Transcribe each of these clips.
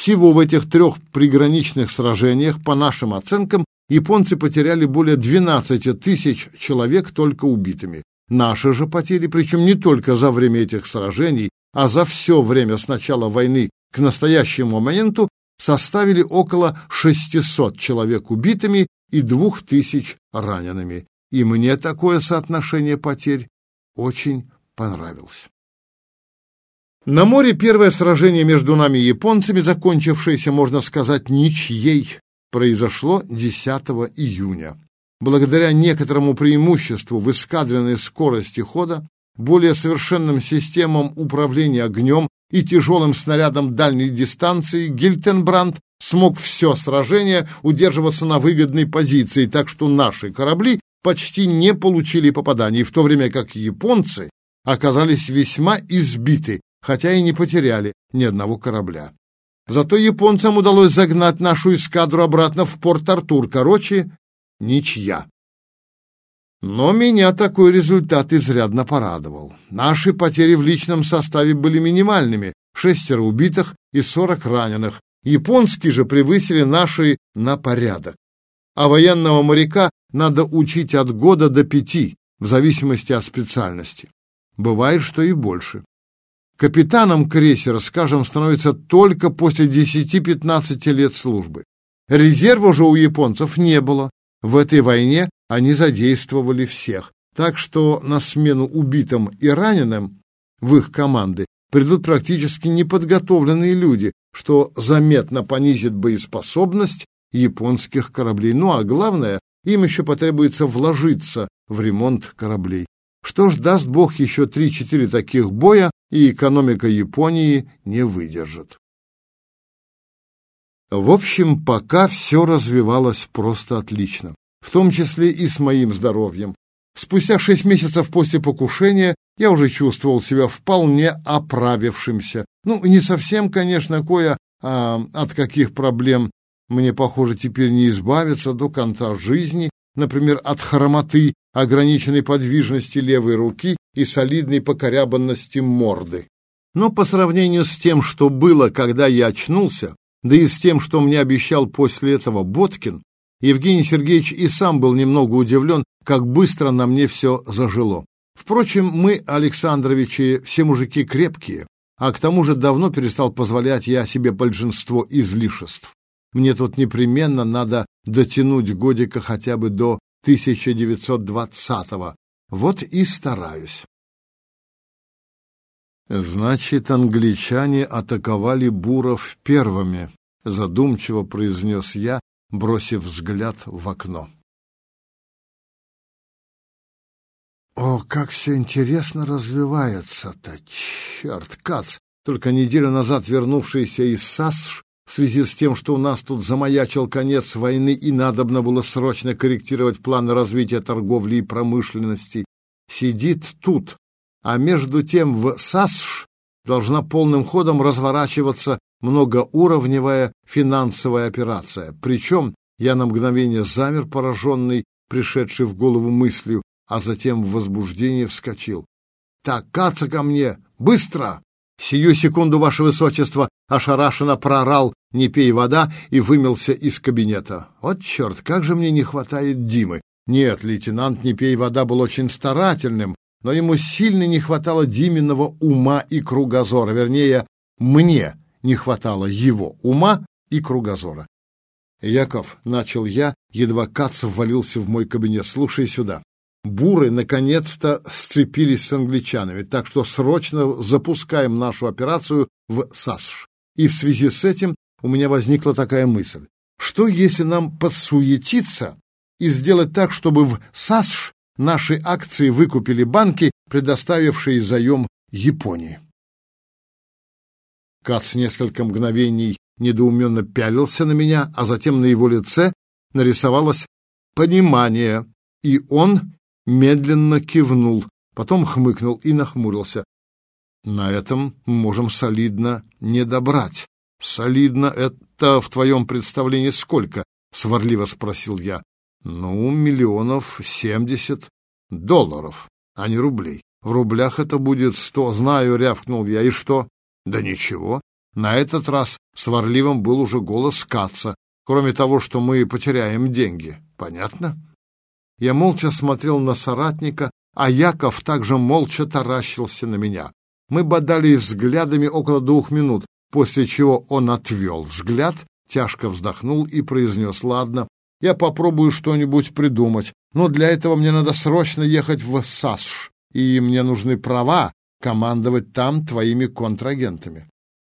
Всего в этих трех приграничных сражениях, по нашим оценкам, японцы потеряли более 12 тысяч человек только убитыми. Наши же потери, причем не только за время этих сражений, а за все время с начала войны к настоящему моменту, составили около 600 человек убитыми и 2000 ранеными. И мне такое соотношение потерь очень понравилось. На море первое сражение между нами и японцами, закончившееся, можно сказать, ничьей, произошло 10 июня. Благодаря некоторому преимуществу в эскадренной скорости хода, более совершенным системам управления огнем и тяжелым снарядам дальней дистанции, Гильтенбранд смог все сражение удерживаться на выгодной позиции, так что наши корабли почти не получили попаданий, в то время как японцы оказались весьма избиты, хотя и не потеряли ни одного корабля. Зато японцам удалось загнать нашу эскадру обратно в Порт-Артур. Короче, ничья. Но меня такой результат изрядно порадовал. Наши потери в личном составе были минимальными — шестеро убитых и сорок раненых. Японские же превысили наши на порядок. А военного моряка надо учить от года до пяти, в зависимости от специальности. Бывает, что и больше. Капитаном крейсера, скажем, становится только после 10-15 лет службы. Резерва же у японцев не было. В этой войне они задействовали всех. Так что на смену убитым и раненым в их команды придут практически неподготовленные люди, что заметно понизит боеспособность японских кораблей. Ну а главное, им еще потребуется вложиться в ремонт кораблей. Что ж, даст Бог еще три-четыре таких боя, и экономика Японии не выдержит. В общем, пока все развивалось просто отлично, в том числе и с моим здоровьем. Спустя шесть месяцев после покушения я уже чувствовал себя вполне оправившимся. Ну, не совсем, конечно, кое а, от каких проблем мне, похоже, теперь не избавиться до конца жизни, например, от хромоты, ограниченной подвижности левой руки и солидной покорябанности морды. Но по сравнению с тем, что было, когда я очнулся, да и с тем, что мне обещал после этого Боткин, Евгений Сергеевич и сам был немного удивлен, как быстро на мне все зажило. Впрочем, мы, Александровичи, все мужики крепкие, а к тому же давно перестал позволять я себе большинство излишеств. Мне тут непременно надо дотянуть годика хотя бы до 1920-го. Вот и стараюсь. Значит, англичане атаковали буров первыми, задумчиво произнес я, бросив взгляд в окно. О, как все интересно развивается-то! Черт, Кац! Только неделю назад вернувшийся из САСШ в связи с тем, что у нас тут замаячил конец войны и надобно было срочно корректировать планы развития торговли и промышленности, сидит тут, а между тем в САСШ должна полным ходом разворачиваться многоуровневая финансовая операция. Причем я на мгновение замер, пораженный, пришедший в голову мыслью, а затем в возбуждении вскочил. «Так, каца ко мне! Быстро!» Сию секунду, ваше высочество, ошарашенно прорал «Не пей вода» и вымелся из кабинета. Вот черт, как же мне не хватает Димы. Нет, лейтенант «Не пей вода» был очень старательным, но ему сильно не хватало Диминого ума и кругозора. Вернее, мне не хватало его ума и кругозора. «Яков», — начал я, едва Кац ввалился в мой кабинет, — «слушай сюда буры наконец-то сцепились с англичанами, так что срочно запускаем нашу операцию в САСШ. И в связи с этим у меня возникла такая мысль. Что если нам подсуетиться и сделать так, чтобы в САСШ наши акции выкупили банки, предоставившие заем Японии? Кац несколько мгновений недоуменно пялился на меня, а затем на его лице нарисовалось понимание, и он медленно кивнул, потом хмыкнул и нахмурился. На этом можем солидно не добрать. Солидно это в твоем представлении сколько? Сварливо спросил я. Ну, миллионов семьдесят долларов, а не рублей. В рублях это будет сто, знаю, рявкнул я. И что? Да ничего. На этот раз сварливым был уже голос Каца, кроме того, что мы потеряем деньги. Понятно? Я молча смотрел на соратника, а Яков также молча таращился на меня. Мы бодались взглядами около двух минут, после чего он отвел взгляд, тяжко вздохнул и произнес «Ладно, я попробую что-нибудь придумать, но для этого мне надо срочно ехать в САСШ, и мне нужны права командовать там твоими контрагентами».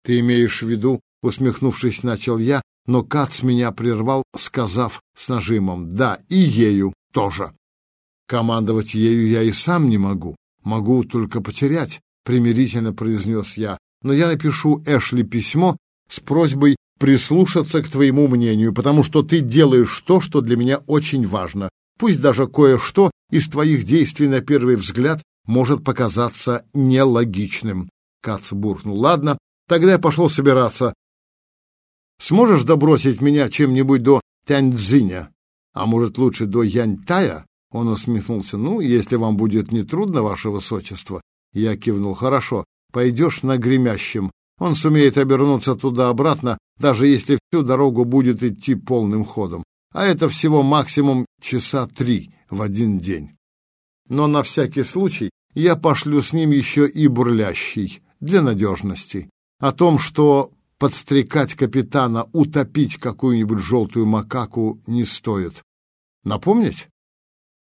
«Ты имеешь в виду, — усмехнувшись, начал я, но Кац меня прервал, сказав с нажимом «Да, и ею тоже». «Командовать ею я и сам не могу, могу только потерять», — примирительно произнес я, «но я напишу Эшли письмо с просьбой прислушаться к твоему мнению, потому что ты делаешь то, что для меня очень важно. Пусть даже кое-что из твоих действий на первый взгляд может показаться нелогичным. Кац буркнул. Ладно, тогда я пошел собираться. Сможешь добросить меня чем-нибудь до Тяньцзиня? А может, лучше до Яньтая? Он усмехнулся. Ну, если вам будет нетрудно, ваше высочество. Я кивнул. Хорошо, пойдешь на гремящем. Он сумеет обернуться туда-обратно, даже если всю дорогу будет идти полным ходом. А это всего максимум часа три в один день. Но на всякий случай я пошлю с ним еще и бурлящий, для надежности. О том, что подстрекать капитана утопить какую-нибудь желтую макаку не стоит. Напомнить?